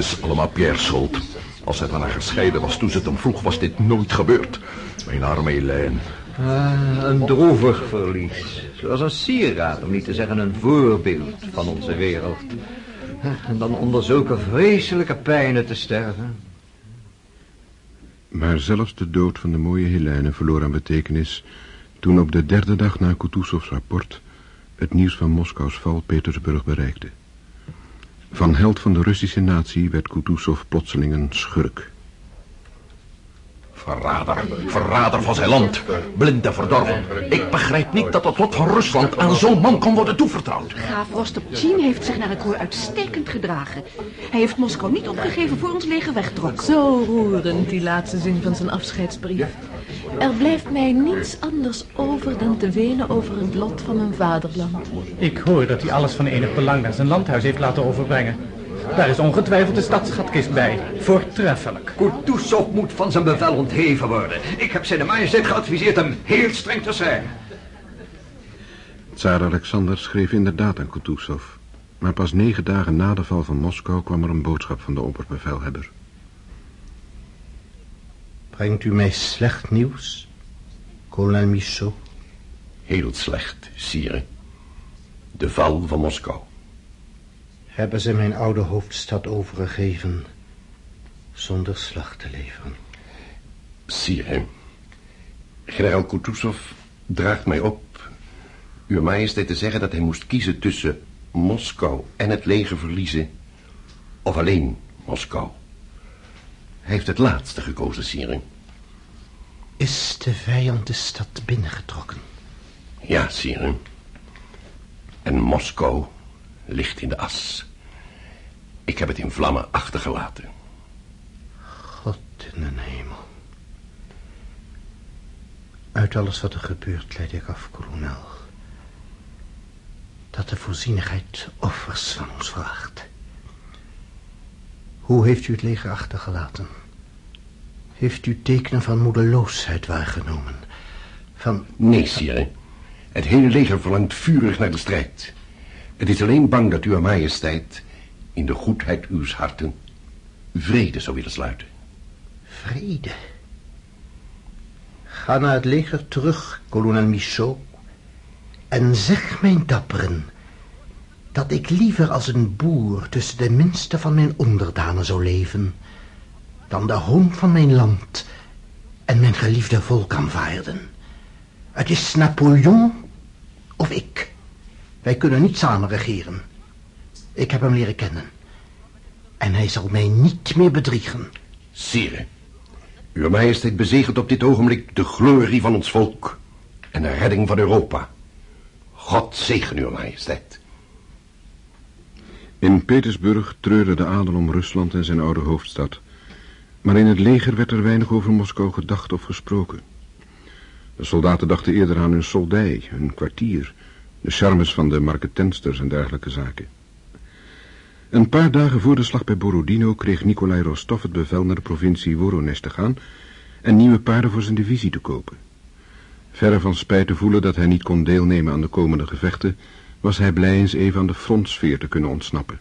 is allemaal Pierre's schuld. Als hij van haar gescheiden was toen ze het hem vroeg, was dit nooit gebeurd. Mijn arme Helene. Ah, een droevig verlies. Zoals een sieraad, om niet te zeggen een voorbeeld van onze wereld. En dan onder zulke vreselijke pijnen te sterven. Maar zelfs de dood van de mooie Helene verloor aan betekenis... toen op de derde dag na Kutuzovs rapport... het nieuws van Moskous val Petersburg bereikte. Van held van de Russische natie werd Kutuzov plotseling een schurk. Verrader, verrader van zijn land. Blind en verdorven. Ik begrijp niet dat het lot van Rusland aan zo'n man kon worden toevertrouwd. Graaf Rostopchin heeft zich naar ik hoor uitstekend gedragen. Hij heeft Moskou niet opgegeven voor ons leger wegtrok. Zo roerend, die laatste zin van zijn afscheidsbrief. Er blijft mij niets anders over dan te wenen over het lot van mijn vaderland. Ik hoor dat hij alles van enig belang naar zijn landhuis heeft laten overbrengen. Daar is ongetwijfeld de stadsschatkist bij. Voortreffelijk. Kutuzov moet van zijn bevel ontheven worden. Ik heb zijn majesteit geadviseerd hem heel streng te zijn. Tsaar Alexander schreef inderdaad aan Kutuzov. Maar pas negen dagen na de val van Moskou kwam er een boodschap van de opperbevelhebber. Brengt u mij slecht nieuws, kolonel Michaud? Heel slecht, sire. De val van Moskou. Hebben ze mijn oude hoofdstad overgegeven zonder slag te leveren? Sire, generaal Kutuzov draagt mij op uw majesteit te zeggen dat hij moest kiezen tussen Moskou en het leger verliezen of alleen Moskou. Hij heeft het laatste gekozen, sire. Is de vijand de stad binnengetrokken? Ja, sire. En Moskou ligt in de as. Ik heb het in vlammen achtergelaten. God in de hemel. Uit alles wat er gebeurt leid ik af, kolonel. Dat de voorzienigheid offers van ons vraagt. Hoe heeft u het leger achtergelaten? Heeft u tekenen van moedeloosheid waargenomen? Van... Nee, sire. Het hele leger verlangt vurig naar de strijd. Het is alleen bang dat uw majesteit in de goedheid uws harten vrede zou willen sluiten. Vrede? Ga naar het leger terug, kolonel Michaud, en zeg mijn dapperen dat ik liever als een boer tussen de minste van mijn onderdanen zou leven, dan de hoon van mijn land en mijn geliefde volk aanvaarden. Het is Napoleon of ik. Wij kunnen niet samen regeren. Ik heb hem leren kennen. En hij zal mij niet meer bedriegen. Sire, uw majesteit bezegelt op dit ogenblik de glorie van ons volk en de redding van Europa. God zegen uw majesteit. In Petersburg treurde de adel om Rusland en zijn oude hoofdstad. Maar in het leger werd er weinig over Moskou gedacht of gesproken. De soldaten dachten eerder aan hun soldij, hun kwartier, de charmes van de marketensters en dergelijke zaken. Een paar dagen voor de slag bij Borodino kreeg Nikolai Rostov het bevel naar de provincie Voronezh te gaan en nieuwe paarden voor zijn divisie te kopen. Verre van spijt te voelen dat hij niet kon deelnemen aan de komende gevechten, was hij blij eens even aan de frontsfeer te kunnen ontsnappen.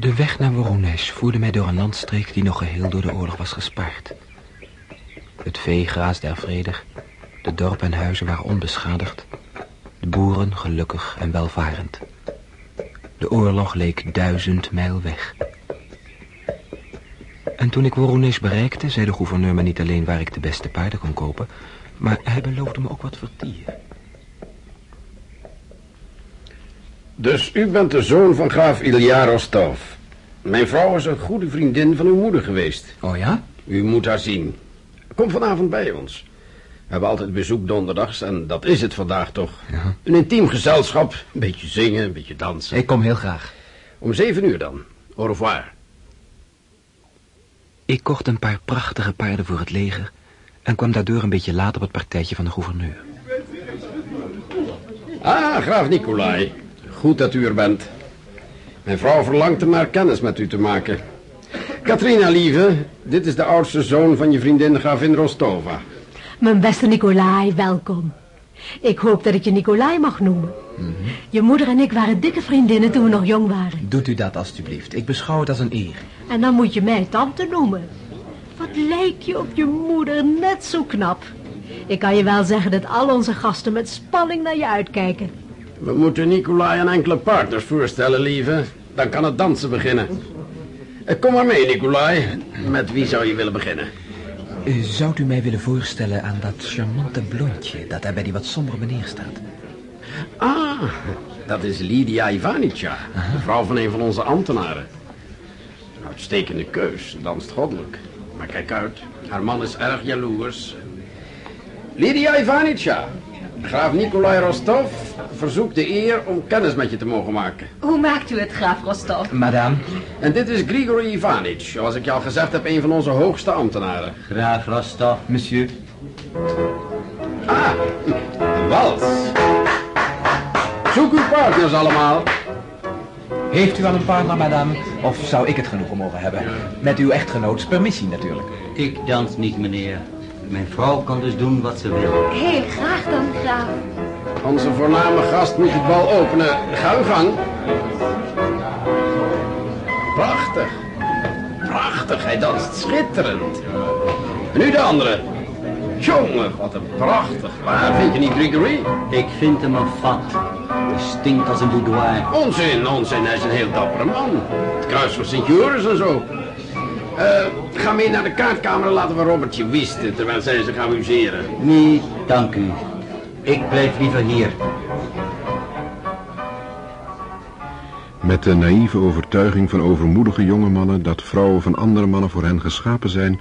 De weg naar Voronezh voerde mij door een landstreek die nog geheel door de oorlog was gespaard. Het vee graasde er vredig, de dorpen en huizen waren onbeschadigd, de boeren gelukkig en welvarend. De oorlog leek duizend mijl weg. En toen ik Voronezh bereikte, zei de gouverneur me niet alleen waar ik de beste paarden kon kopen, maar hij beloofde me ook wat vertier. Dus u bent de zoon van graaf Ilya Rostov. Mijn vrouw is een goede vriendin van uw moeder geweest. Oh ja? U moet haar zien. Kom vanavond bij ons. We hebben altijd bezoek donderdags en dat is het vandaag toch. Ja. Een intiem gezelschap, een beetje zingen, een beetje dansen. Ik kom heel graag. Om zeven uur dan. Au revoir. Ik kocht een paar prachtige paarden voor het leger en kwam daardoor een beetje laat op het partijtje van de gouverneur. Ah, graaf Nicolai. Goed dat u er bent. Mijn vrouw verlangt maar kennis met u te maken. Katrina, lieve, dit is de oudste zoon van je vriendin gravin Rostova. Mijn beste Nicolai, welkom. Ik hoop dat ik je Nicolai mag noemen. Je moeder en ik waren dikke vriendinnen toen we nog jong waren. Doet u dat alstublieft. Ik beschouw het als een eer. En dan moet je mij tante noemen. Wat lijk je op je moeder, net zo knap. Ik kan je wel zeggen dat al onze gasten met spanning naar je uitkijken. We moeten Nicolai en enkele partners voorstellen, lieve. Dan kan het dansen beginnen. Eh, Kom maar mee, Nicolai. Met wie zou je willen beginnen? Uh, Zou u mij willen voorstellen aan dat charmante blondje... dat daar bij die wat sombere meneer staat? Ah, dat is Lydia Ivanica, de vrouw van een van onze ambtenaren. Uitstekende keus, danst goddelijk. Maar kijk uit, haar man is erg jaloers. Lydia Ivanica, graaf Nikolai Rostov verzoekt de eer om kennis met je te mogen maken. Hoe maakt u het, graaf Rostov? Madame, En dit is Grigori Ivanic, zoals ik je al gezegd heb, een van onze hoogste ambtenaren. Graaf Rostov. monsieur. Ah, wals. Zoek uw partners allemaal. Heeft u al een partner, madame? Of zou ik het genoegen mogen hebben? Met uw echtgenoots permissie natuurlijk. Ik dans niet, meneer. Mijn vrouw kan dus doen wat ze wil. Heel graag dan, graaf. Onze voorname gast moet het bal openen. Ga uw gang. Prachtig. Prachtig, hij danst schitterend. En nu de andere. Jongen, wat een prachtig paar. Vind je niet, Grigory? Ik vind hem een fat. Hij stinkt als een boudoir. Onzin, onzin. Hij is een heel dappere man. Het kruis voor Sint-Joris en zo. Eh, ga mee naar de kaartkamer en laten we Robertje wisten, terwijl zij zich amuseren. Nee, dank u. Ik blijf liever hier. Met de naïeve overtuiging van overmoedige jonge mannen dat vrouwen van andere mannen voor hen geschapen zijn,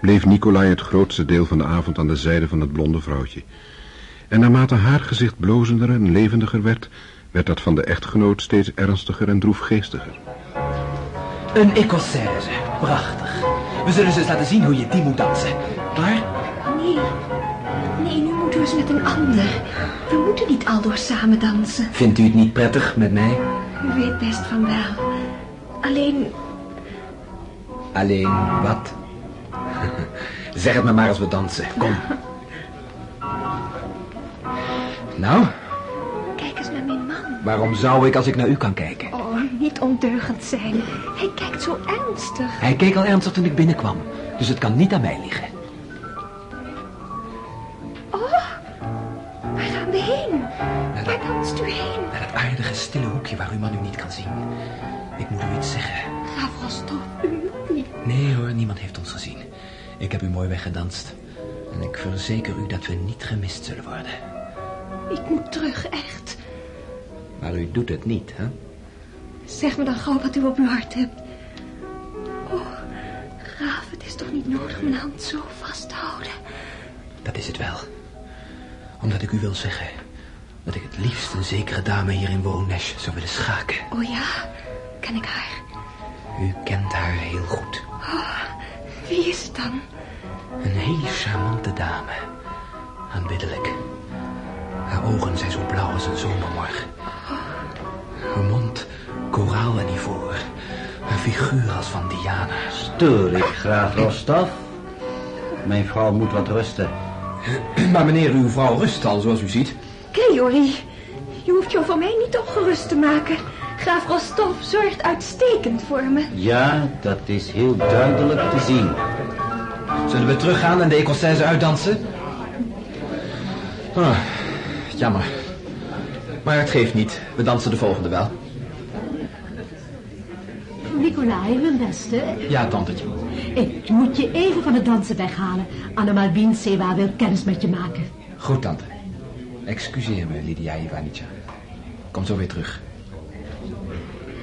bleef Nicolai het grootste deel van de avond aan de zijde van het blonde vrouwtje. En naarmate haar gezicht blozender en levendiger werd, werd dat van de echtgenoot steeds ernstiger en droefgeestiger. Een Écossaise. Prachtig. We zullen ze eens laten zien hoe je die moet dansen. Klaar? Nee, nee, nu moeten we eens met een ander. We moeten niet aldoor samen dansen. Vindt u het niet prettig met mij? U weet best van wel. Alleen, Alleen wat? zeg het me maar als we dansen. Kom. Nou, kijk eens naar mijn man. waarom zou ik als ik naar u kan kijken? Niet ondeugend zijn. Hij kijkt zo ernstig. Hij keek al ernstig toen ik binnenkwam. Dus het kan niet aan mij liggen. Oh, waar gaan we heen? Waar danst u heen? Naar dat aardige stille hoekje waar uw man u niet kan zien. Ik moet u iets zeggen. Rostov, u moet niet. Nee hoor, niemand heeft ons gezien. Ik heb u mooi weggedanst. En ik verzeker u dat we niet gemist zullen worden. Ik moet terug, echt. Maar u doet het niet, hè? Zeg me dan gauw wat u op uw hart hebt. Oh, graaf, het is toch niet nodig mijn hand zo vast te houden. Dat is het wel. Omdat ik u wil zeggen dat ik het liefst een zekere dame hier in Woronesh zou willen schaken. Oh ja, ken ik haar? U kent haar heel goed. Oh, wie is het dan? Een hele charmante dame. Aanbiddelijk. Haar ogen zijn zo blauw als een zomermorgen. Haar mond koraal en ivoor. Haar figuur als van Diana. Stoor ik, graaf Rostov? Mijn vrouw moet wat rusten. Maar meneer, uw vrouw rust al, zoals u ziet. Gregory, je hoeft je voor mij niet ongerust te maken. Graaf Rostov zorgt uitstekend voor me. Ja, dat is heel duidelijk te zien. Zullen we teruggaan en de Écossaise uitdansen? Ah, jammer. Maar het geeft niet. We dansen de volgende wel. Nicolai, mijn beste. Ja, tantetje. Ik moet je even van het dansen weghalen. Anna Malvin Sewa wil kennis met je maken. Goed, tante. Excuseer me, Lydia Ivanica. Kom zo weer terug.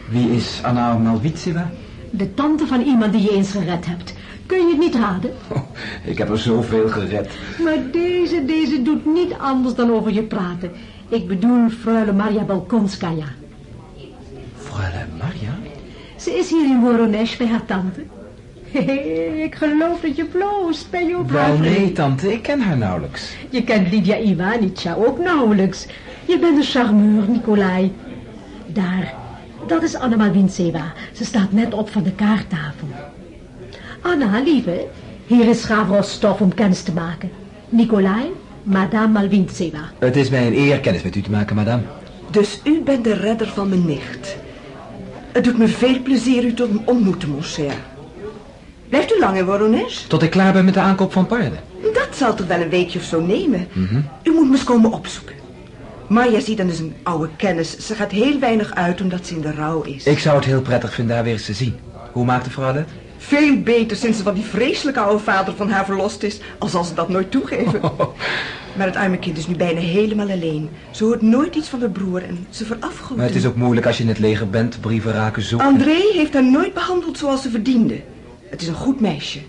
Wie is Anna Malvitseva? De tante van iemand die je eens gered hebt. Kun je het niet raden? Oh, ik heb er zoveel gered. Maar deze, deze doet niet anders dan over je praten. Ik bedoel freule Maria Balkonskaya. Ze is hier in Woronesh bij haar tante. Ik geloof dat je bloost. Ben je op haar Wel, nee, tante. Ik ken haar nauwelijks. Je kent Lydia Ivanica ook nauwelijks. Je bent een charmeur, Nicolai. Daar, dat is Anna Malvinseva. Ze staat net op van de kaarttafel. Anna, lieve, hier is graaf Rostov om kennis te maken. Nicolai, Madame Malvintseva. Het is mij een eer kennis met u te maken, madame. Dus u bent de redder van mijn nicht. Het doet me veel plezier u te ontmoeten, mon cher. Blijft u lang in Voronezh? Tot ik klaar ben met de aankoop van paarden. Dat zal toch wel een weekje of zo nemen. Mhm. U moet me eens komen opzoeken. Marja ziet dan dus een oude kennis. Ze gaat heel weinig uit omdat ze in de rouw is. Ik zou het heel prettig vinden haar weer eens te zien. Hoe maakt de vrouw dat? Veel beter sinds ze van die vreselijke oude vader van haar verlost is. Al zal ze dat nooit toegeven. Maar het arme kind is nu bijna helemaal alleen. Ze hoort nooit iets van haar broer en ze verafgoedt Maar het is ook moeilijk als je in het leger bent, brieven raken zoeken. André heeft haar nooit behandeld zoals ze verdiende. Het is een goed meisje.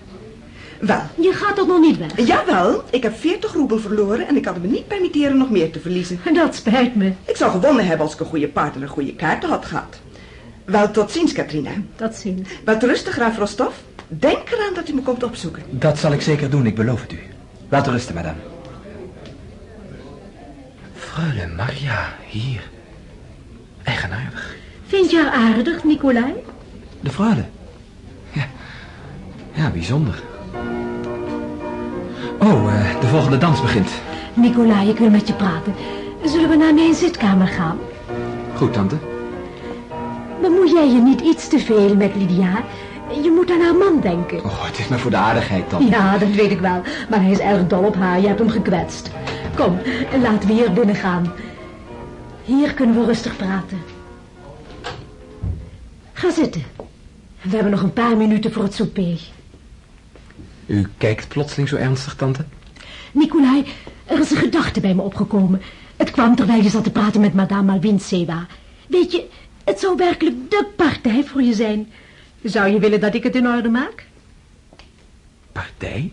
Wel. Je gaat toch nog niet weg? Jawel, ik heb 40 roebel verloren en ik kan het me niet permitteren nog meer te verliezen. Dat spijt me. Ik zou gewonnen hebben als ik een goede paard en een goede kaarten had gehad. Wel, tot ziens, Katrina. Tot ziens. Wat rustig, graaf Rostov. Denk eraan dat u me komt opzoeken. Dat zal ik zeker doen, ik beloof het u. Laat rusten, madame. Freule Maria, hier. Eigenaardig. Vind je haar aardig, Nicolai? De freule. Ja, ja bijzonder. Oh, eh, de volgende dans begint. Nicolai, ik wil met je praten. Zullen we naar mijn zitkamer gaan? Goed, tante. Bemoei jij je niet iets te veel met Lydia? Je moet aan haar man denken. Oh, het is maar voor de aardigheid, tante. Ja, dat weet ik wel. Maar hij is erg dol op haar. Je hebt hem gekwetst. Kom, laten we hier binnen gaan. Hier kunnen we rustig praten. Ga zitten. We hebben nog een paar minuten voor het souper. U kijkt plotseling zo ernstig, tante? Nicolai, er is een gedachte bij me opgekomen. Het kwam terwijl je zat te praten met madame Malvinseva. Weet je, het zou werkelijk de partij voor je zijn. Zou je willen dat ik het in orde maak? Partij?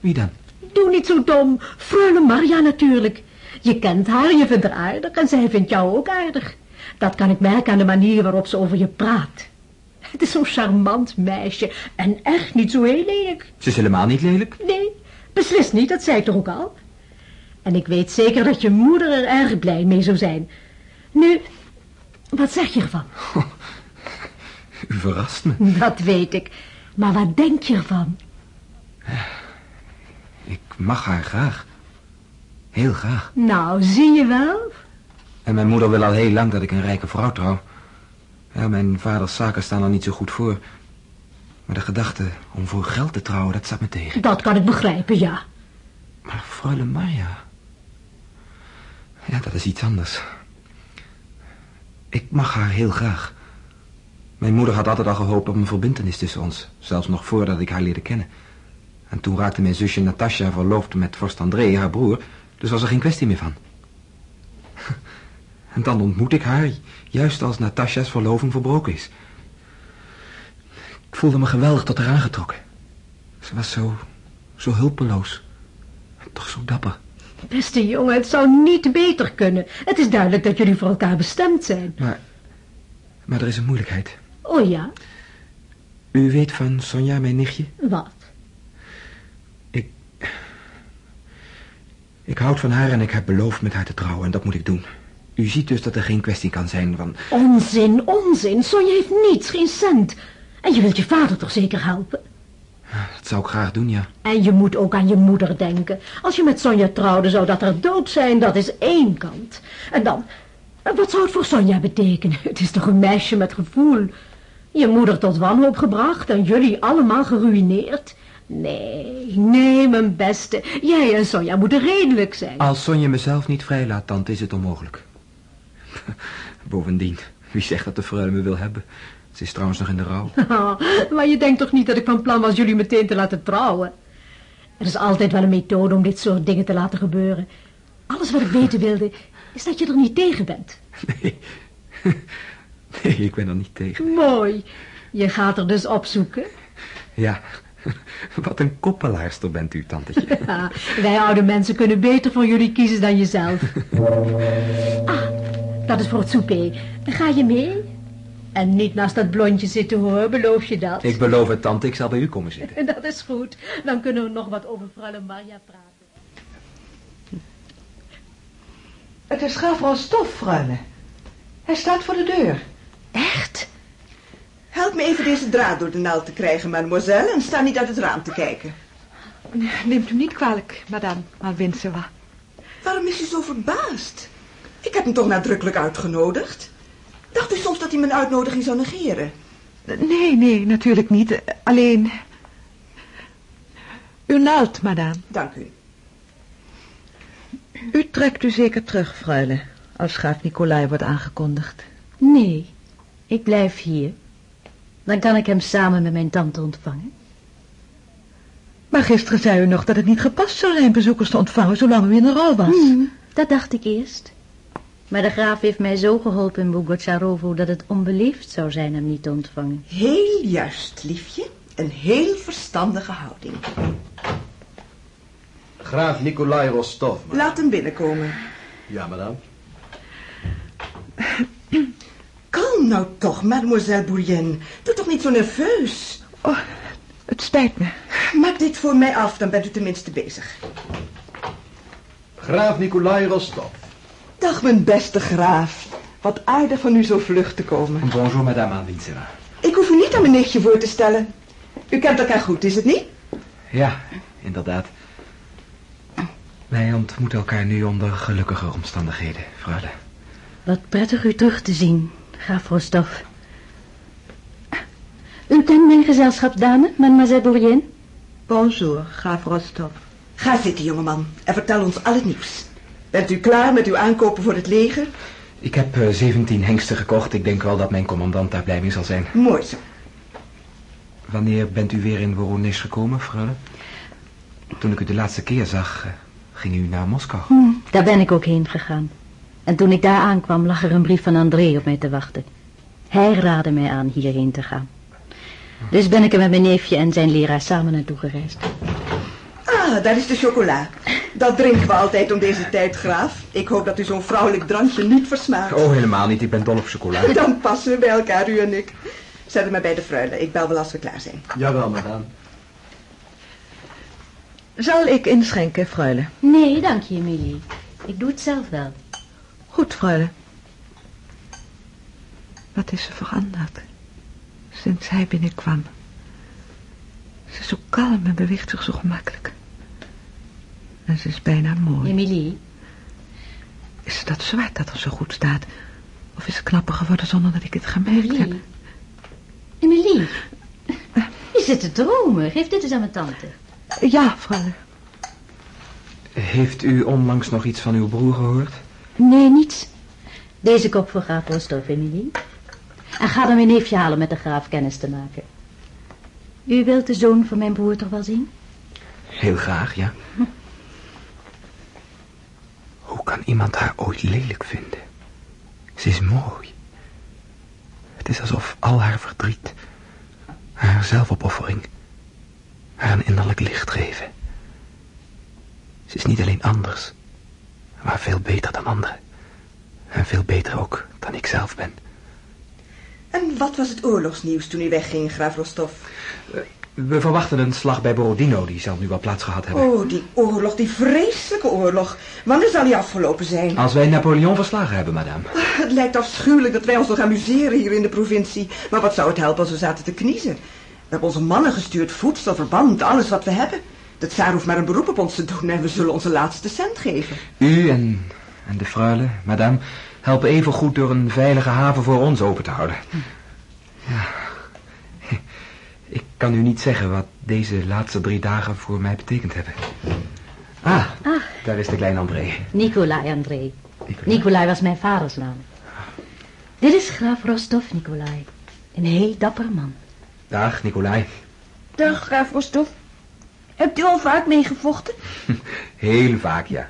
Wie dan? Doe niet zo dom. Freule Maria natuurlijk. Je kent haar, je vindt haar aardig en zij vindt jou ook aardig. Dat kan ik merken aan de manier waarop ze over je praat. Het is zo'n charmant meisje en echt niet zo heel lelijk. Ze is helemaal niet lelijk. Nee, beslist niet, dat zei ik toch ook al. En ik weet zeker dat je moeder er erg blij mee zou zijn. Nu, wat zeg je ervan? U verrast me. Dat weet ik. Maar wat denk je ervan? Ik mag haar graag. Heel graag. Nou, zie je wel? En mijn moeder wil al heel lang dat ik een rijke vrouw trouw. Ja, mijn vaders zaken staan er niet zo goed voor. Maar de gedachte om voor geld te trouwen, dat staat me tegen. Dat kan ik begrijpen, ja. Maar freule Maya... Ja, dat is iets anders. Ik mag haar heel graag. Mijn moeder had altijd al gehoopt op een verbintenis tussen ons. Zelfs nog voordat ik haar leerde kennen. En toen raakte mijn zusje Natasja verloofd met vorst André, haar broer. Dus was er geen kwestie meer van. En dan ontmoet ik haar, juist als Natasja's verloving verbroken is. Ik voelde me geweldig tot haar aangetrokken. Ze was zo, zo hulpeloos. En toch zo dapper. Beste jongen, het zou niet beter kunnen. Het is duidelijk dat jullie voor elkaar bestemd zijn. Maar, maar er is een moeilijkheid. Oh ja? U weet van Sonja, mijn nichtje? Wat? Ik... Ik houd van haar en ik heb beloofd met haar te trouwen en dat moet ik doen. U ziet dus dat er geen kwestie kan zijn van... Onzin, onzin. Sonja heeft niets, geen cent. En je wilt je vader toch zeker helpen? Dat zou ik graag doen, ja. En je moet ook aan je moeder denken. Als je met Sonja trouwde, zou dat er dood zijn. Dat is één kant. En dan, wat zou het voor Sonja betekenen? Het is toch een meisje met gevoel. Je moeder tot wanhoop gebracht en jullie allemaal geruineerd. Nee, nee, mijn beste. Jij en Sonja moeten redelijk zijn. Als Sonja mezelf niet vrijlaat, tante, is het onmogelijk. Bovendien, wie zegt dat de freule me wil hebben? Ze is trouwens nog in de rouw. Ah, maar je denkt toch niet dat ik van plan was jullie meteen te laten trouwen? Er is altijd wel een methode om dit soort dingen te laten gebeuren. Alles wat ik weten wilde, is dat je er niet tegen bent. Nee. Nee, ik ben er niet tegen. Mooi. Je gaat er dus opzoeken. Ja, wat een koppelaarster bent u, tantetje. Ja, wij oude mensen kunnen beter voor jullie kiezen dan jezelf. Ah, dat is voor het souper. Ga je mee? En niet naast dat blondje zitten hoor, beloof je dat? Ik beloof het, tante, ik zal bij u komen zitten. Dat is goed. Dan kunnen we nog wat over Freule Maria praten. Het is graaf Rostov, Freule. Hij staat voor de deur. Echt? Help me even deze draad door de naald te krijgen, mademoiselle, en sta niet uit het raam te kijken. Neemt u niet kwalijk, madame Malvinseva. Waarom is u zo verbaasd? Ik heb hem toch nadrukkelijk uitgenodigd? Dacht u soms dat hij mijn uitnodiging zou negeren? Nee, nee, natuurlijk niet. Alleen... U naalt, madame. Dank u. U trekt u zeker terug, freule, als graaf Nicolai wordt aangekondigd. Nee, ik blijf hier. Dan kan ik hem samen met mijn tante ontvangen. Maar gisteren zei u nog dat het niet gepast zou zijn bezoekers te ontvangen zolang u in de rouw was. Hmm, dat dacht ik eerst. Maar de graaf heeft mij zo geholpen in Bogocharovo dat het onbeleefd zou zijn hem niet te ontvangen. Heel juist, liefje. Een heel verstandige houding. Graaf Nikolai Rostov. Laat hem binnenkomen. Ja, madame. Kalm nou toch, mademoiselle Bourrienne. Doe toch niet zo nerveus. Oh, het spijt me. Maak dit voor mij af, dan bent u tenminste bezig. Graaf Nikolai Rostov. Dag, mijn beste graaf. Wat aardig van u zo vlug te komen. Bonjour, madame Alvinseva. Ik hoef u niet aan mijn nichtje voor te stellen. U kent elkaar goed, is het niet? Ja, inderdaad. Wij ontmoeten elkaar nu onder gelukkige omstandigheden, freule. Wat prettig u terug te zien, graaf Rostov. U kent mijn gezelschapsdame, mademoiselle Bourrienne? Bonjour, graaf Rostov. Ga zitten, jongeman, en vertel ons al het nieuws. Bent u klaar met uw aankopen voor het leger? Ik heb uh, 17 hengsten gekocht. Ik denk wel dat mijn commandant daar blij mee zal zijn. Mooi zo. Wanneer bent u weer in Voronezh gekomen, freule? Toen ik u de laatste keer zag, uh, ging u naar Moskou. Hm, daar ben ik ook heen gegaan. En toen ik daar aankwam, lag er een brief van André op mij te wachten. Hij raadde mij aan hierheen te gaan. Dus ben ik er met mijn neefje en zijn leraar samen naartoe gereisd. Ah, daar is de chocola. Dat drinken we altijd om deze tijd, graaf. Ik hoop dat u zo'n vrouwelijk drankje niet versmaakt. Oh, helemaal niet. Ik ben dol op chocola. Dan passen we bij elkaar, u en ik. Zet hem maar bij de fruile. Ik bel wel als we klaar zijn. Jawel, madame. Zal ik inschenken, freule? Nee, dank je, Emilie. Ik doe het zelf wel. Goed, freule. Wat is er veranderd sinds hij binnenkwam? Ze is zo kalm en beweegt zich zo gemakkelijk. En ze is bijna mooi. Emilie? Is dat zwart dat er zo goed staat? Of is het knapper geworden zonder dat ik het gemerkt Emilie? heb? Emilie? Je zit te dromen. Geef dit eens aan mijn tante. Ja, freule. Heeft u onlangs nog iets van uw broer gehoord? Nee, niets. Deze kop voor graaf Rostov, Emilie. En ga dan mijn neefje halen met de graaf kennis te maken. U wilt de zoon van mijn broer toch wel zien? Heel graag, ja. iemand haar ooit lelijk vinden? Ze is mooi. Het is alsof al haar verdriet, haar zelfopoffering, haar een innerlijk licht geven. Ze is niet alleen anders, maar veel beter dan anderen. En veel beter ook dan ik zelf ben. En wat was het oorlogsnieuws toen u wegging, graaf Rostov? We verwachten een slag bij Borodino, die zal nu wel plaats gehad hebben. Oh, die oorlog, die vreselijke oorlog. Wanneer zal die afgelopen zijn? Als wij Napoleon verslagen hebben, madame. Ah, Het lijkt afschuwelijk dat wij ons nog amuseren hier in de provincie. Maar wat zou het helpen als we zaten te kniezen? We hebben onze mannen gestuurd, voedsel, verband, alles wat we hebben. De tsaar hoeft maar een beroep op ons te doen en we zullen onze laatste cent geven. U en, en de freule, madame, helpen even goed door een veilige haven voor ons open te houden. Ja. Ik kan u niet zeggen wat deze laatste drie dagen voor mij betekend hebben. Ah, Ah. daar is de kleine André. Nicolai André. Nicolai was mijn vaders naam. Dit is graaf Rostov Nicolai. Een heel dapper man. Dag, Nicolai. Dag, graaf Rostov. Hebt u al vaak meegevochten? Heel vaak, ja.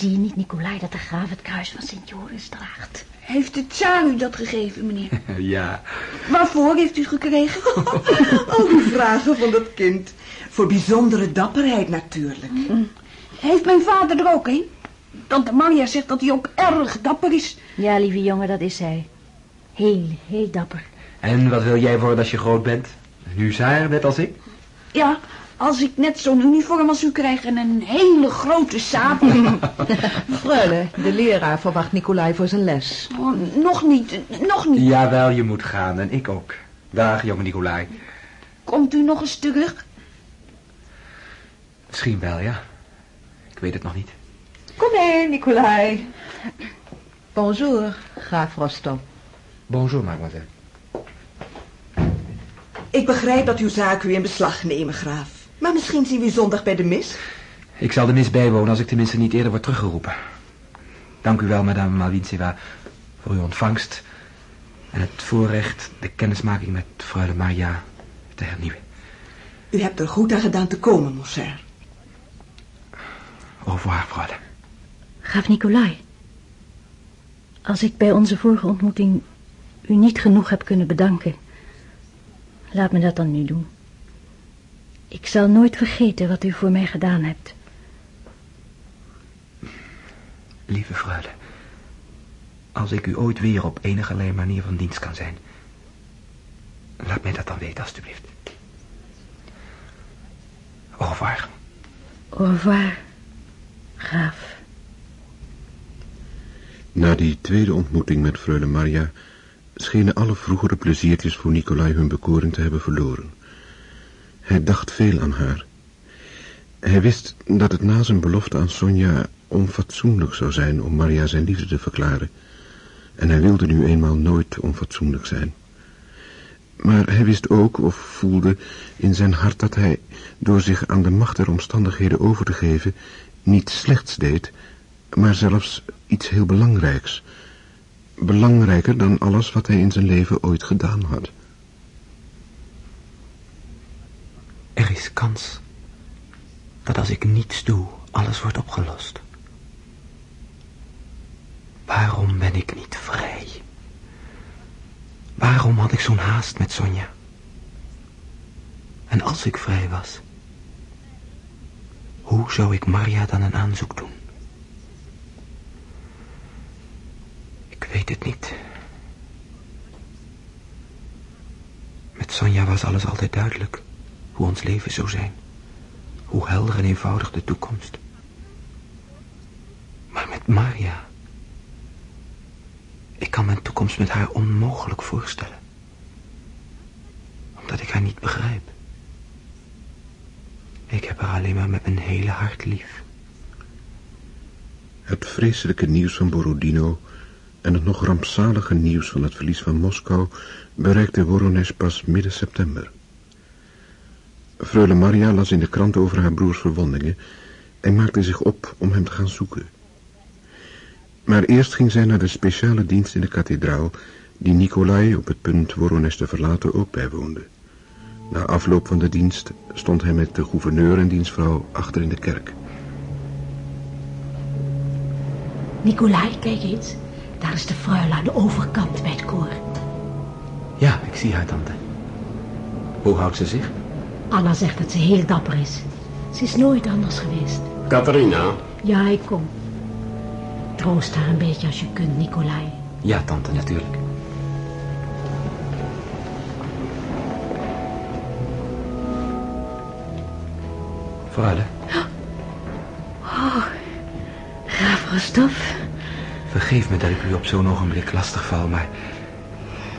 Zie je niet, Nicolai, dat de graaf het kruis van Sint Joris draagt? Heeft de tsaar u dat gegeven, meneer? ja. Waarvoor heeft u gekregen? Al die vragen van dat kind. Voor bijzondere dapperheid natuurlijk. Heeft mijn vader er ook een? Tante Maria zegt dat hij ook erg dapper is. Ja, lieve jongen, dat is hij. Heel, heel dapper. En wat wil jij worden als je groot bent? Een huzaar, net als ik? Ja, als ik net zo'n uniform als u krijg en een hele grote sabel. Freule, de leraar verwacht Nicolai voor zijn les. Oh, nog niet, nog niet. Jawel, je moet gaan en ik ook. Dag, jonge Nicolai. Komt u nog eens terug? Misschien wel, ja. Ik weet het nog niet. Kom mee, Nicolai. Bonjour, graaf Rostov. Bonjour, mademoiselle. Ik begrijp dat uw zaken u in beslag nemen, graaf. Maar misschien zien we u zondag bij de mis. Ik zal de mis bijwonen als ik tenminste niet eerder word teruggeroepen. Dank u wel, madame Malvinseva, voor uw ontvangst... en het voorrecht de kennismaking met freule Maria te hernieuwen. U hebt er goed aan gedaan te komen, mon cher. Au revoir, freule. Graaf Nicolai. Als ik bij onze vorige ontmoeting u niet genoeg heb kunnen bedanken... laat me dat dan nu doen. Ik zal nooit vergeten wat u voor mij gedaan hebt. Lieve freule, als ik u ooit weer op enige manier van dienst kan zijn... laat mij dat dan weten, alstublieft. Au revoir. Au revoir, graaf. Na die tweede ontmoeting met freule Maria schenen alle vroegere pleziertjes voor Nicolai hun bekoring te hebben verloren. Hij dacht veel aan haar. Hij wist dat het na zijn belofte aan Sonja onfatsoenlijk zou zijn om Maria zijn liefde te verklaren. En hij wilde nu eenmaal nooit onfatsoenlijk zijn. Maar hij wist ook, of voelde in zijn hart dat hij, door zich aan de macht der omstandigheden over te geven, niet slechts deed, maar zelfs iets heel belangrijks. Belangrijker dan alles wat hij in zijn leven ooit gedaan had. Er is kans dat als ik niets doe, alles wordt opgelost. Waarom ben ik niet vrij? Waarom had ik zo'n haast met Sonja? En als ik vrij was, hoe zou ik Maria dan een aanzoek doen? Ik weet het niet. Met Sonja was alles altijd duidelijk, hoe ons leven zou zijn. Hoe helder en eenvoudig de toekomst. Maar met Maria... Ik kan mijn toekomst met haar onmogelijk voorstellen. Omdat ik haar niet begrijp. Ik heb haar alleen maar met mijn hele hart lief. Het vreselijke nieuws van Borodino en het nog rampzalige nieuws van het verlies van Moskou bereikte Voronezh pas midden september. Freule Maria las in de krant over haar broers verwondingen en maakte zich op om hem te gaan zoeken. Maar eerst ging zij naar de speciale dienst in de kathedraal, die Nicolai op het punt Voronezh te verlaten ook bijwoonde. Na afloop van de dienst stond hij met de gouverneur en dienstvrouw achter in de kerk. Nicolai, kijk eens. Daar is de freule aan de overkant bij het koor. Ja, ik zie haar, tante. Hoe houdt ze zich? Anna zegt dat ze heel dapper is. Ze is nooit anders geweest. Catharina, Ja, ik kom. Troost haar een beetje als je kunt, Nicolai. Ja, tante, natuurlijk. Freule, Oh, graaf Rostov. vergeef me dat ik u op zo'n ogenblik lastig val, maar...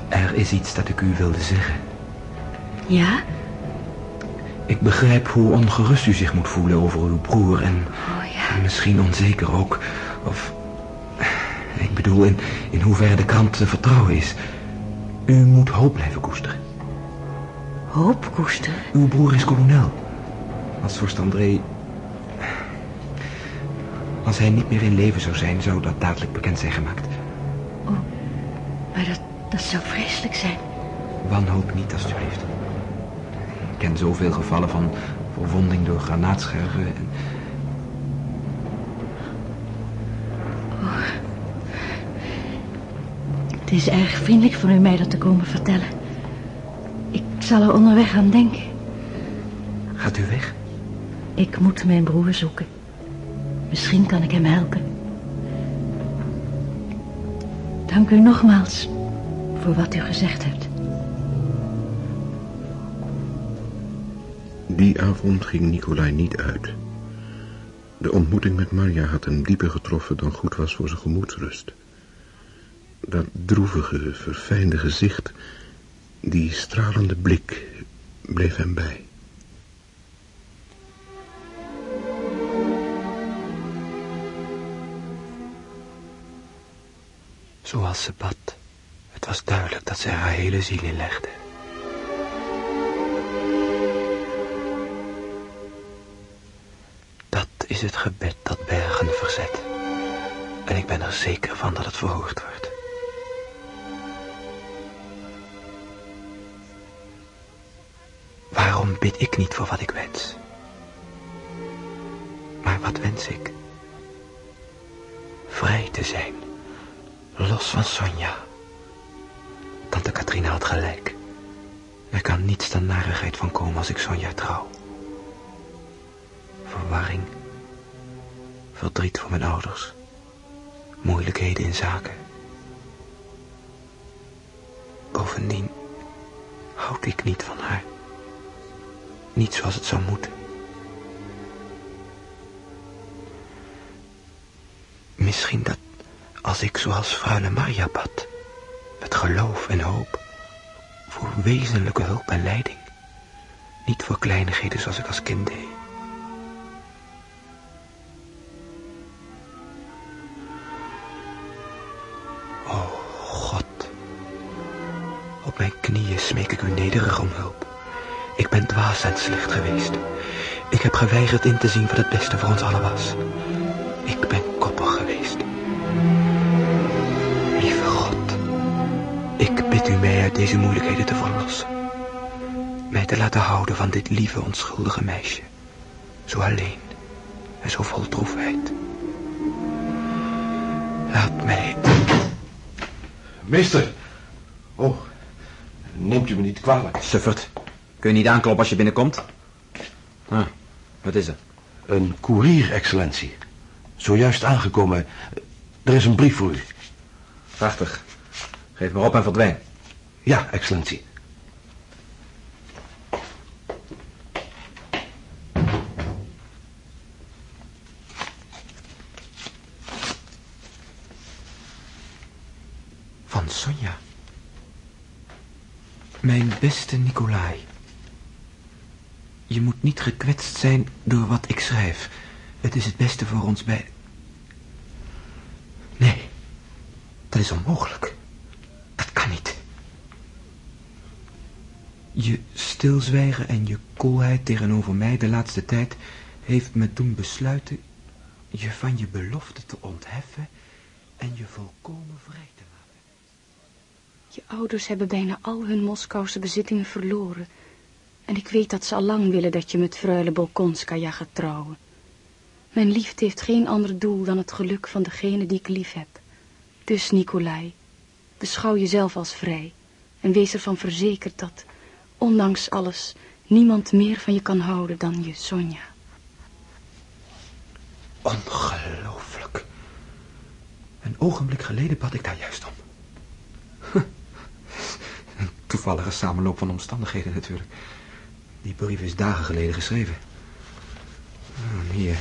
Er is iets dat ik u wilde zeggen. Ja? Ik begrijp hoe ongerust u zich moet voelen over uw broer en... en misschien onzeker ook. Of... Ik bedoel, in, in hoeverre de krant te vertrouwen is. U moet hoop blijven koesteren. Hoop koesteren? Uw broer is kolonel. Als vorst André... Als hij niet meer in leven zou zijn, zou dat dadelijk bekend zijn gemaakt. Maar dat, dat zou vreselijk zijn. Wanhoop niet, alstublieft. Ik ken zoveel gevallen van verwonding door granaatscherven. En... Het is erg vriendelijk van u mij dat te komen vertellen. Ik zal er onderweg aan denken. Gaat u weg? Ik moet mijn broer zoeken. Misschien kan ik hem helpen. Dank u nogmaals voor wat u gezegd hebt. die avond ging Nicolai niet uit. De ontmoeting met Marja had hem dieper getroffen dan goed was voor zijn gemoedsrust. Dat droevige, verfijnde gezicht, die stralende blik bleef hem bij. Zoals ze bad, het was duidelijk dat zij haar hele ziel inlegde. Is het gebed dat bergen verzet. En ik ben er zeker van dat het verhoord wordt. Waarom bid ik niet voor wat ik wens? Maar wat wens ik? Vrij te zijn. Los van Sonja. Tante Katrina had gelijk. Er kan niets dan narigheid van komen als ik Sonja trouw. Verwarring. Verdriet voor mijn ouders. Moeilijkheden in zaken. Bovendien houd ik niet van haar. Niet zoals het zou moeten. Misschien dat als ik zoals Freule Maria bad, met geloof en hoop, voor wezenlijke hulp en leiding, niet voor kleinigheden zoals ik als kind deed. Op mijn knieën smeek ik u nederig om hulp. Ik ben dwaas en slecht geweest. Ik heb geweigerd in te zien wat het beste voor ons allen was. Ik ben koppig geweest. Lieve God, ik bid u mij uit deze moeilijkheden te verlossen. Mij te laten houden van dit lieve onschuldige meisje. Zo alleen en zo vol droefheid. Laat mij... Meester. Neemt u me niet kwalijk. Suffert. Kun je niet aankloppen als je binnenkomt? Ah, wat is er? Een koerier, excellentie. Zojuist aangekomen. Er is een brief voor u. Prachtig. Geef maar op en verdwijn. Ja, excellentie. Van Sonja. Mijn beste Nicolai. Je moet niet gekwetst zijn door wat ik schrijf. Het is het beste voor ons bij... Nee, dat is onmogelijk. Dat kan niet. Je stilzwijgen en je koelheid tegenover mij de laatste tijd... heeft me doen besluiten je van je belofte te ontheffen... en je volkomen vrij te laten. Je ouders hebben bijna al hun Moskouse bezittingen verloren. En ik weet dat ze al lang willen dat je met freule Bolkonskaya gaat trouwen. Mijn liefde heeft geen ander doel dan het geluk van degene die ik lief heb. Dus, Nicolai, beschouw jezelf als vrij. En wees ervan verzekerd dat, ondanks alles, niemand meer van je kan houden dan je Sonja. Ongelooflijk. Een ogenblik geleden bad ik daar juist om. Toevallige samenloop van omstandigheden natuurlijk. Die brief is dagen geleden geschreven. Oh, hier.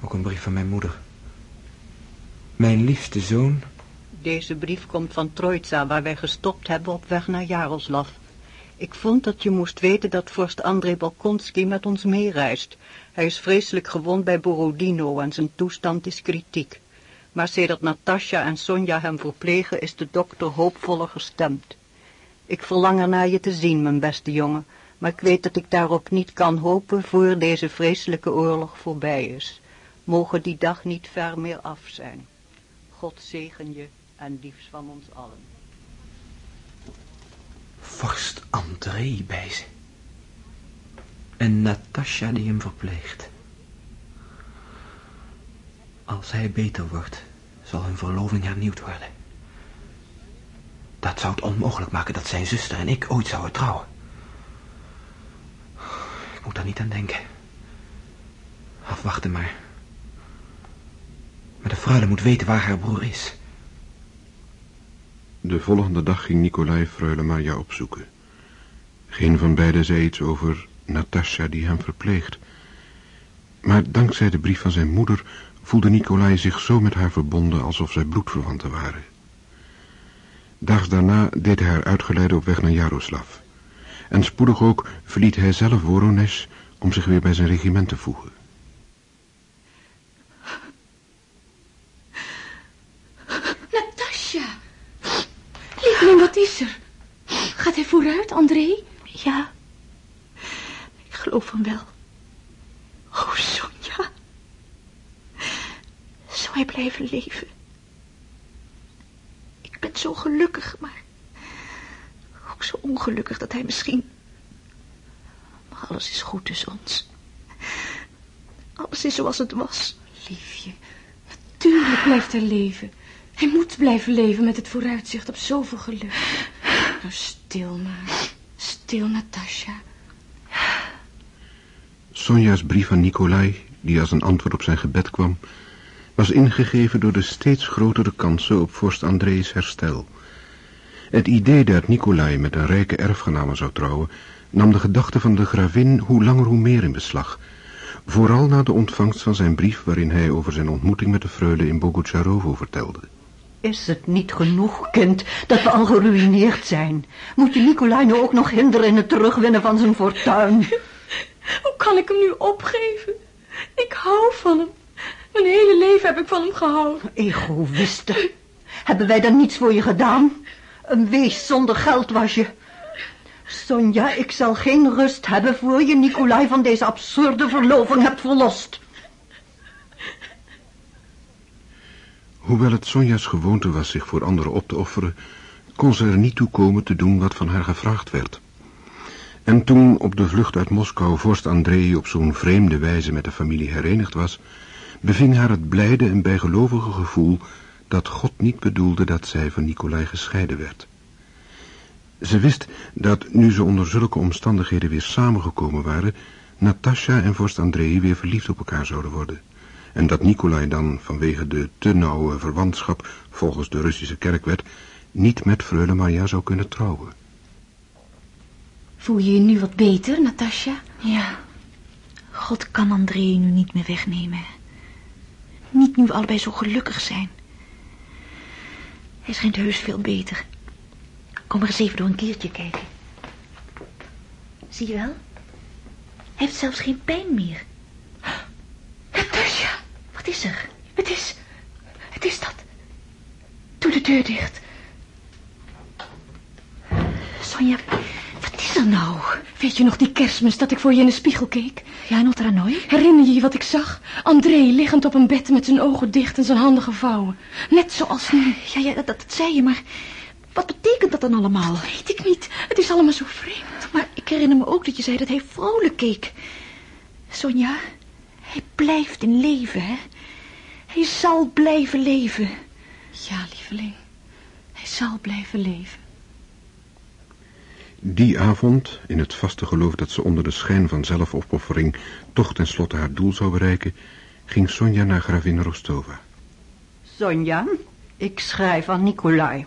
Ook een brief van mijn moeder. Mijn liefste zoon. Deze brief komt van Troitsa, waar wij gestopt hebben op weg naar Jaroslav. Ik vond dat je moest weten dat vorst André Balkonski met ons meereist. Hij is vreselijk gewond bij Borodino en zijn toestand is kritiek. Maar sedert Natasja en Sonja hem verplegen is de dokter hoopvoller gestemd. Ik verlang ernaar je te zien, mijn beste jongen, maar ik weet dat ik daarop niet kan hopen voor deze vreselijke oorlog voorbij is. Mogen die dag niet ver meer af zijn. God zegen je en liefst van ons allen. Vorst André bij ze. En Natasja die hem verpleegt. Als hij beter wordt, zal hun verloving hernieuwd worden. Dat zou het onmogelijk maken dat zijn zuster en ik ooit zouden trouwen. Ik moet daar niet aan denken. Afwachten maar. Maar de freule moet weten waar haar broer is. De volgende dag ging Nicolai Freule Maria opzoeken. Geen van beiden zei iets over Natasja die hem verpleegt. Maar dankzij de brief van zijn moeder voelde Nicolai zich zo met haar verbonden alsof zij bloedverwanten waren. Daags daarna deed hij haar uitgeleide op weg naar Jaroslav. En spoedig ook verliet hij zelf Voronezh om zich weer bij zijn regiment te voegen. Natasja! Lieveling, wat is er? Gaat hij vooruit, André? Ja. Ik geloof van wel. Oh, Sonja. Zou hij blijven leven? Zo gelukkig, maar ook zo ongelukkig dat hij misschien... Maar alles is goed tussen ons. Alles is zoals het was. Liefje, natuurlijk blijft hij leven. Hij moet blijven leven met het vooruitzicht op zoveel geluk. Nou, stil maar. Stil, Natasja. Sonja's brief aan Nicolai, die als een antwoord op zijn gebed kwam, was ingegeven door de steeds grotere kansen op vorst André's herstel. Het idee dat Nicolai met een rijke erfgename zou trouwen, nam de gedachte van de gravin hoe langer hoe meer in beslag, vooral na de ontvangst van zijn brief waarin hij over zijn ontmoeting met de freule in Bogucharovo vertelde. Is het niet genoeg, kind, dat we al geruïneerd zijn? Moet je Nicolai nu ook nog hinderen in het terugwinnen van zijn fortuin? Hoe kan ik hem nu opgeven? Ik hou van hem. Mijn hele leven heb ik van hem gehouden. Egoïste. Hebben wij dan niets voor je gedaan? Een wees zonder geld was je. Sonja, ik zal geen rust hebben voor je Nicolai van deze absurde verloving hebt verlost. Hoewel het Sonja's gewoonte was zich voor anderen op te offeren, kon ze er niet toe komen te doen wat van haar gevraagd werd. En toen op de vlucht uit Moskou vorst Andrei op zo'n vreemde wijze met de familie herenigd was, beving haar het blijde en bijgelovige gevoel dat God niet bedoelde dat zij van Nicolai gescheiden werd. Ze wist dat, nu ze onder zulke omstandigheden weer samengekomen waren, Natasja en vorst Andrei weer verliefd op elkaar zouden worden. En dat Nicolai dan vanwege de te nauwe verwantschap volgens de Russische kerkwet niet met freule Maria zou kunnen trouwen. Voel je je nu wat beter, Natasja? Ja. God kan André nu niet meer wegnemen. Niet nu allebei zo gelukkig zijn. Hij schijnt heus veel beter. Kom maar eens even door een keertje kijken. Zie je wel? Hij heeft zelfs geen pijn meer. Natasja, Wat is er? het is... Het is dat. Doe de deur dicht. Sonja, is er nou? Weet je nog die kerstmis dat ik voor je in de spiegel keek? Ja, not nooit. Herinner je je wat ik zag? André liggend op een bed met zijn ogen dicht en zijn handen gevouwen. Net zoals nu. Ja, ja dat, dat zei je, maar wat betekent dat dan allemaal? Weet ik niet. Het is allemaal zo vreemd. Maar ik herinner me ook dat je zei dat hij vrolijk keek. Sonja, hij blijft in leven, hè? Hij zal blijven leven. Ja, lieveling. Hij zal blijven leven. Die avond, in het vaste geloof dat ze onder de schijn van zelfopoffering toch tenslotte haar doel zou bereiken, ging Sonja naar gravin Rostova. Sonja, ik schrijf aan Nicolai.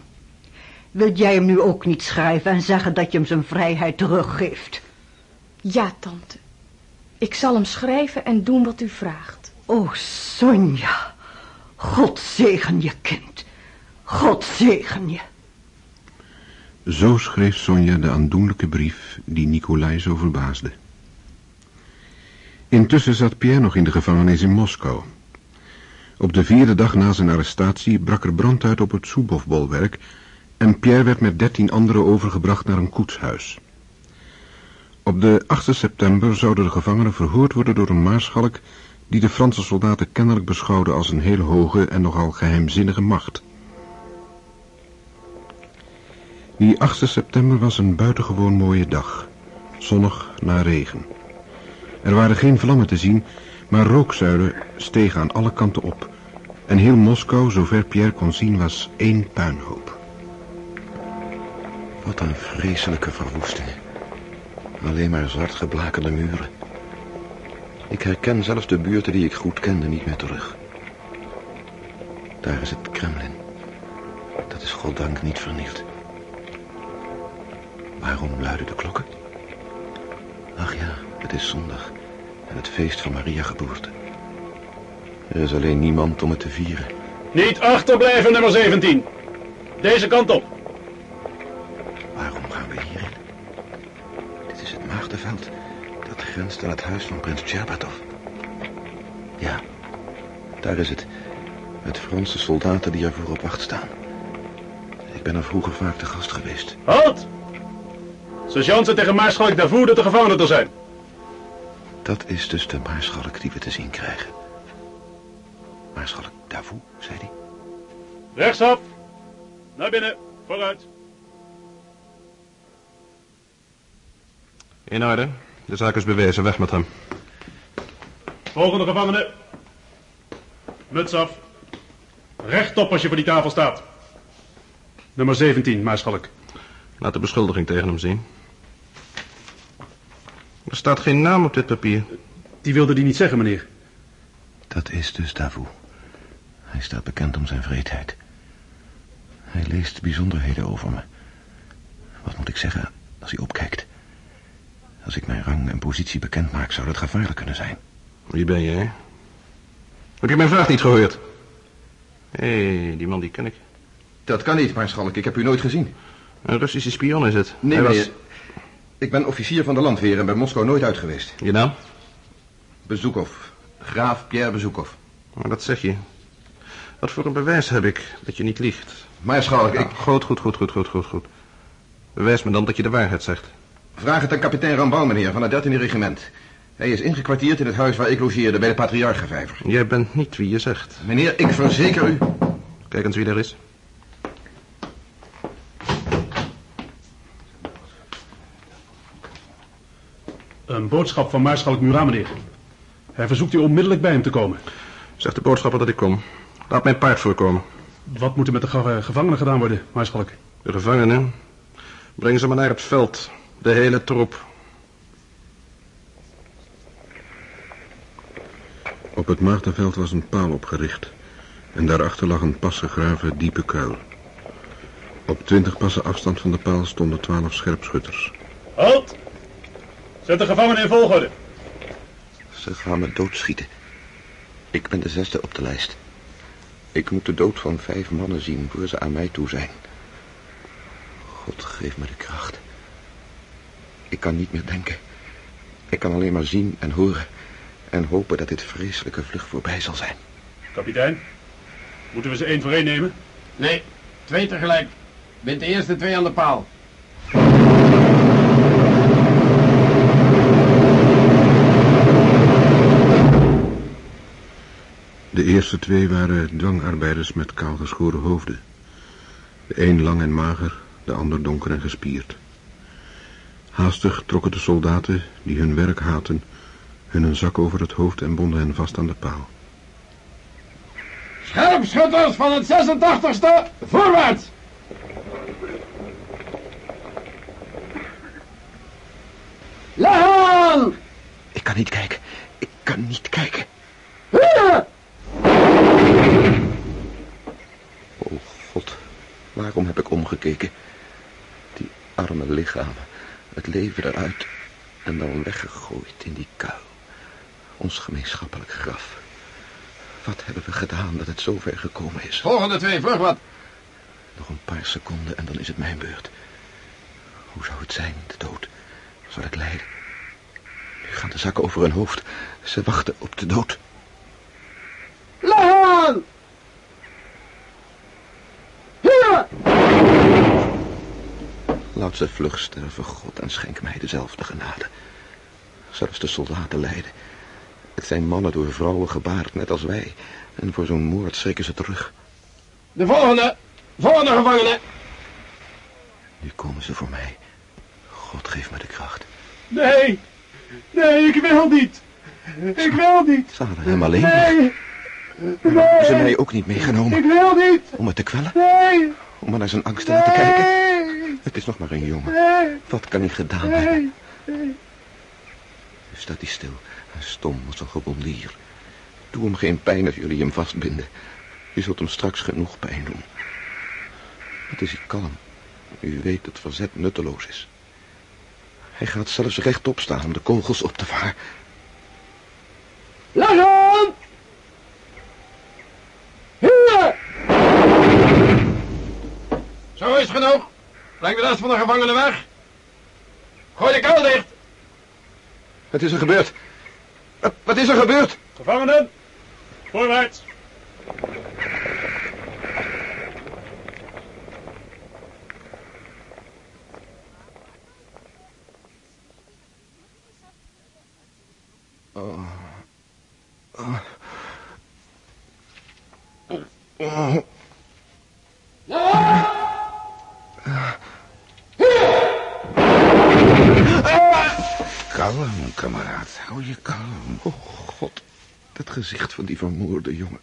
Wil jij hem nu ook niet schrijven en zeggen dat je hem zijn vrijheid teruggeeft? Ja, tante. Ik zal hem schrijven en doen wat u vraagt. Oh, Sonja. God zegen je kind. God zegen je. Zo schreef Sonja de aandoenlijke brief die Nicolai zo verbaasde. Intussen zat Pierre nog in de gevangenis in Moskou. Op de vierde dag na zijn arrestatie brak er brand uit op het Soebofbolwerk en Pierre werd met dertien anderen overgebracht naar een koetshuis. Op de 8 september zouden de gevangenen verhoord worden door een maarschalk die de Franse soldaten kennelijk beschouwde als een heel hoge en nogal geheimzinnige macht. Die 8 september was een buitengewoon mooie dag, zonnig na regen. Er waren geen vlammen te zien, maar rookzuilen stegen aan alle kanten op. En heel Moskou, zover Pierre kon zien, was één puinhoop. Wat een vreselijke verwoestingen. Alleen maar zwart geblakerde muren. Ik herken zelfs de buurten die ik goed kende niet meer terug. Daar is het Kremlin. Dat is goddank niet vernield. Waarom luiden de klokken? Ach ja, het is zondag en het feest van Maria geboorte. Er is alleen niemand om het te vieren. Niet achterblijven, nummer 17. Deze kant op. Waarom gaan we hierin? Dit is het Maagdenveld. Dat grenst aan het huis van prins Tjerbatov. Ja, daar is het. Met Franse soldaten die ervoor op wacht staan. Ik ben er vroeger vaak te gast geweest. Halt! Sergeant zegt tegen Maarschalk Davour dat de gevangenen er zijn. Dat is dus de maarschalk die we te zien krijgen. Maarschalk Davout, zei hij. Rechtsaf. Naar binnen. Vooruit. In orde. De zaak is bewezen. Weg met hem. Volgende gevangene. Muts af. Rechtop als je voor die tafel staat. Nummer 17, Maarschalk. Laat de beschuldiging tegen hem zien. Er staat geen naam op dit papier. Die wilde die niet zeggen, meneer. Dat is dus Davout. Hij staat bekend om zijn vreedheid. Hij leest bijzonderheden over me. Wat moet ik zeggen als hij opkijkt? Als ik mijn rang en positie bekend maak, zou dat gevaarlijk kunnen zijn. Wie ben jij? Heb je mijn vraag niet gehoord? Hé, hey, die man die ken ik. Dat kan niet, Maarschalk. Ik heb u nooit gezien. Een Russische spion is het. Nee, Hij meneer. Ik ben officier van de landweer en ben Moskou nooit uit geweest. Je naam? Bezoekov. Graaf Pierre Bezoekov. Maar dat zeg je. Wat voor een bewijs heb ik dat je niet liegt? Maarschalk, ik... Goed, goed, goed, goed, goed, goed, goed. Bewijs me dan dat je de waarheid zegt. Vraag het aan kapitein Rambal, meneer, van het 13e regiment. Hij is ingekwartierd in het huis waar ik logeerde, bij de patriarchenvijver. Jij bent niet wie je zegt. Meneer, ik verzeker u... Kijk eens wie er is. Een boodschap van Maarschalk Murat, meneer. Hij verzoekt u onmiddellijk bij hem te komen. Zeg de boodschapper dat ik kom. Laat mijn paard voorkomen. Wat moet er met de ge- gevangenen gedaan worden, Maarschalk? De gevangenen? Breng ze maar naar het veld. De hele troep. Op het Maartenveld was een paal opgericht. En daarachter lag een pas gegraven diepe kuil. Op twintig passen afstand van de paal stonden twaalf scherpschutters. Halt! Zet de gevangenen in volgorde. Ze gaan me doodschieten. Ik ben de zesde op de lijst. Ik moet de dood van vijf mannen zien voor ze aan mij toe zijn. God, geef me de kracht. Ik kan niet meer denken. Ik kan alleen maar zien en horen. En hopen dat dit vreselijke vlucht voorbij zal zijn. Kapitein, moeten we ze één voor één nemen? Nee, twee tegelijk. Bind de eerste twee aan de paal. De eerste twee waren dwangarbeiders met kaalgeschoren hoofden. De een lang en mager, de ander donker en gespierd. Haastig trokken de soldaten, die hun werk haten, hun een zak over het hoofd en bonden hen vast aan de paal. Scherpschutters van het 86ste, voorwaarts! Laan! Ik kan niet kijken. Ik kan niet kijken God, waarom heb ik omgekeken? Die arme lichamen, het leven eruit en dan weggegooid in die kuil. Ons gemeenschappelijk graf. Wat hebben we gedaan dat het zover gekomen is? Volgende twee, vlug wat. Nog een paar seconden en dan is het mijn beurt. Hoe zou het zijn, de dood? Zal ik lijden? Nu gaan de zakken over hun hoofd. Ze wachten op de dood. Laan! Laat ze vlug sterven, God, en schenk mij dezelfde genade. Zelfs de soldaten lijden. Het zijn mannen door vrouwen gebaard, net als wij. En voor zo'n moord schrikken ze terug. De volgende, volgende gevangene. Nu komen ze voor mij. God, geef me de kracht. Nee, nee, ik wil niet. Ik wil niet. Hadden hem alleen. Nee, Hebben ze mij ook niet meegenomen? ik wil niet. Om me te kwellen? Nee, Om me naar zijn angst te laten kijken? Het is nog maar een jongen. nee, Wat kan hij gedaan hebben? nee. Nu staat hij stil en stom als een gewond dier. Doe hem geen pijn als jullie hem vastbinden. Je zult hem straks genoeg pijn doen. Wat is hij kalm? U weet dat verzet nutteloos is. Hij gaat zelfs rechtop staan om de kogels op te vangen. Laan! Zo is genoeg. Breng de rest van de gevangenen weg. Gooi de kuil dicht. Wat is er gebeurd? Eh, wat is er gebeurd? Gevangenen, voorwaarts. Oh. Oh. Oh. Kalm, kameraad. Hou je kalm. Oh, god. Dat gezicht van die vermoorde jongen.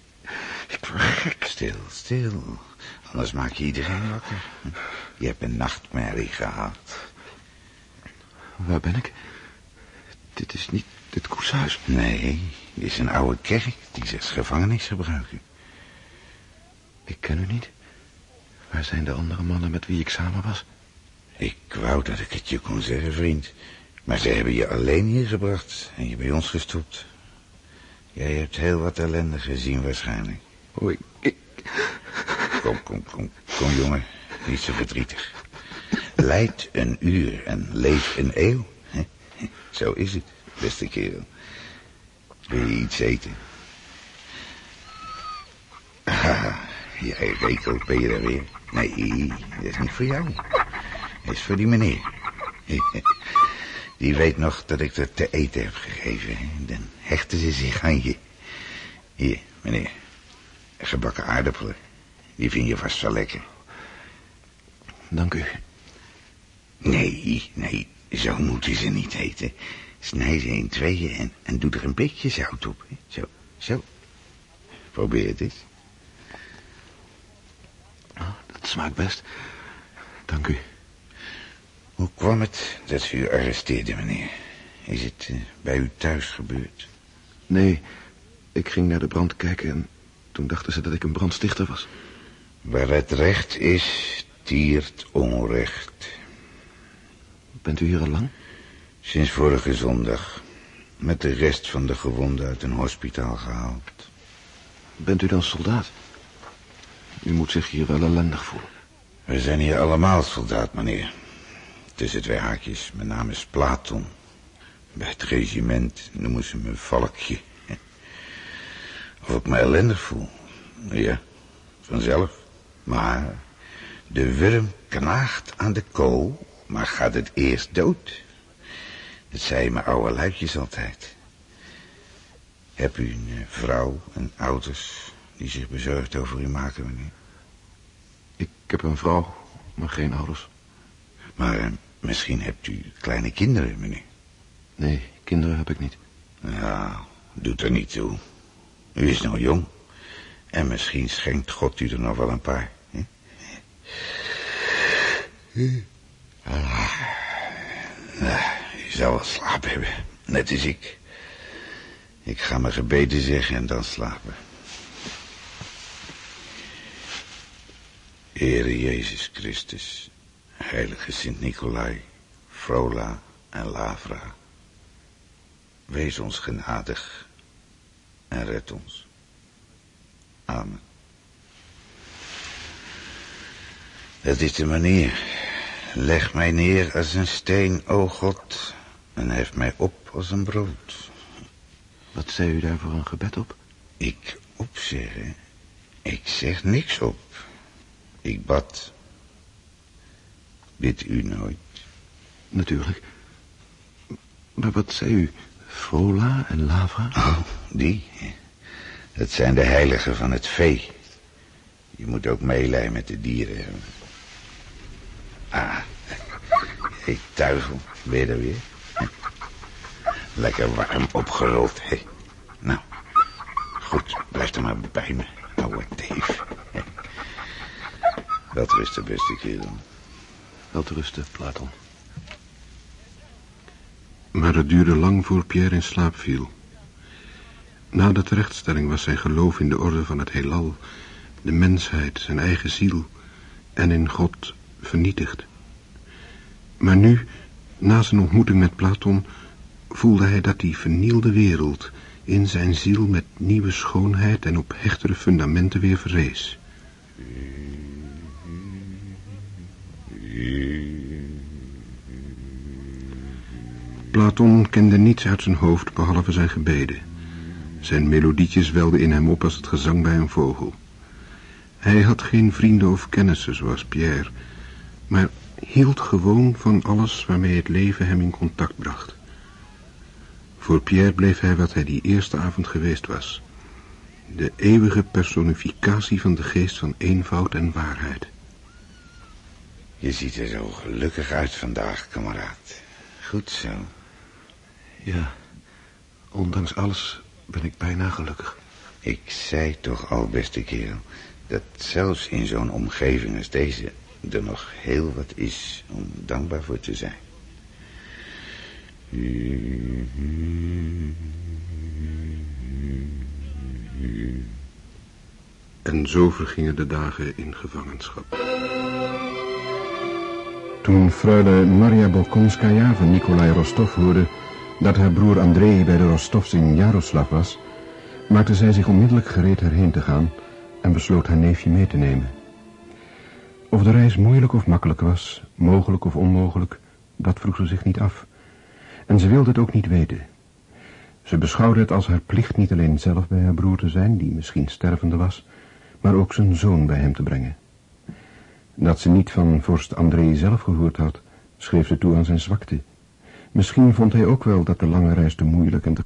Ik word gek. Stil, stil. Anders maak je iedereen wakker. Je hebt een nachtmerrie gehad. Waar ben ik? Dit is niet het koetshuis. Nee, dit is een oude kerk die ze als gevangenis gebruiken. Ik ken u niet. Waar zijn de andere mannen met wie ik samen was? Ik wou dat ik het je kon zeggen, vriend. Maar ze hebben je alleen hier gebracht en je bij ons gestopt. Jij hebt heel wat ellende gezien waarschijnlijk. Oei, ik... Kom, kom, kom, kom jongen. Niet zo verdrietig. Leid een uur en leef een eeuw. Zo is het, beste kerel. Wil je iets eten? Ah, jij rekelt, ben je er weer? Nee, dat is niet voor jou. Dat is voor die meneer. Die weet nog dat ik er te eten heb gegeven. Dan hechten ze zich aan je. Hier, meneer. Gebakken aardappelen. Die vind je vast wel lekker. Dank u. Nee, nee, zo moeten ze niet eten. Snij ze in tweeën en, en doe er een beetje zout op. hè. Zo, zo. Probeer het eens. Dat smaakt best. Dank u. Hoe kwam het dat u arresteerden, meneer? Is het eh, bij u thuis gebeurd? Nee, ik ging naar de brand kijken en toen dachten ze dat ik een brandstichter was. Waar het recht is, tiert onrecht. Bent u hier al lang? Sinds vorige zondag. Met de rest van de gewonden uit een hospitaal gehaald. Bent u dan soldaat? U moet zich hier wel ellendig voelen. We zijn hier allemaal soldaat, meneer. Tussen twee haakjes. Mijn naam is Platon. Bij het regiment noemen ze me Valkje. Of ik me ellendig voel? Ja, vanzelf. Maar de wurm knaagt aan de kool, maar gaat het eerst dood. Dat zei mijn oude luidjes altijd. Heb u een vrouw en ouders die zich bezorgd over u maken, meneer? Ik heb een vrouw, maar geen ouders. Maar eh, misschien hebt u kleine kinderen, meneer? Nee, kinderen heb ik niet. Ja, doet er niet toe. U is nog jong. En misschien schenkt God u er nog wel een paar. Hè? Ah, u zal wel slaap hebben, net als ik. Ik ga mijn gebeden zeggen en dan slapen. Heere Jezus Christus, heilige Sint Nicolai, Frola en Lavra. Wees ons genadig en red ons. Amen. Het is de manier. Leg mij neer als een steen, o God, en hef mij op als een brood. Wat zei u daar voor een gebed op? Ik opzeggen? Ik zeg niks op. Ik bad. Bid u nooit? Natuurlijk. Maar wat zei u? Frola en Lavra? Oh, die. Het zijn de heiligen van het vee. Je moet ook meelij met de dieren. Ah, hé, tuigel, ben je er weer? Lekker warm opgerold, hé. Nou, goed, blijf er maar bij me, ouwe teef. De beste kerel. Wel rusten, Platon. Maar het duurde lang voor Pierre in slaap viel. Na de terechtstelling was zijn geloof in de orde van het heelal, de mensheid, zijn eigen ziel en in God vernietigd. Maar nu, na zijn ontmoeting met Platon, voelde hij dat die vernielde wereld in zijn ziel met nieuwe schoonheid en op hechtere fundamenten weer verrees. Platon kende niets uit zijn hoofd behalve zijn gebeden. Zijn melodietjes welden in hem op als het gezang bij een vogel. Hij had geen vrienden of kennissen zoals Pierre, maar hield gewoon van alles waarmee het leven hem in contact bracht. Voor Pierre bleef hij wat hij die eerste avond geweest was. De eeuwige personificatie van de geest van eenvoud en waarheid. Je ziet er zo gelukkig uit vandaag, kameraad. Goed zo. Ja, ondanks alles ben ik bijna gelukkig. Ik zei toch al, beste kerel, dat zelfs in zo'n omgeving als deze er nog heel wat is om dankbaar voor te zijn. En zo vergingen de dagen in gevangenschap. Toen freule Maria Bolkonskaya van Nikolai Rostov hoorde dat haar broer Andrei bij de Rostovs in Jaroslav was, maakte zij zich onmiddellijk gereed erheen te gaan en besloot haar neefje mee te nemen. Of de reis moeilijk of makkelijk was, mogelijk of onmogelijk, dat vroeg ze zich niet af. En ze wilde het ook niet weten. Ze beschouwde het als haar plicht niet alleen zelf bij haar broer te zijn, die misschien stervende was, maar ook zijn zoon bij hem te brengen. Dat ze niet van vorst André zelf gehoord had, schreef ze toe aan zijn zwakte. Misschien vond hij ook wel dat de lange reis te moeilijk en te